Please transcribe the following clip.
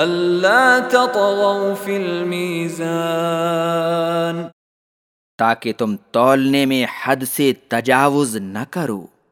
اللہ تطغوا فی المیزان تاکہ تم تولنے میں حد سے تجاوز نہ کرو۔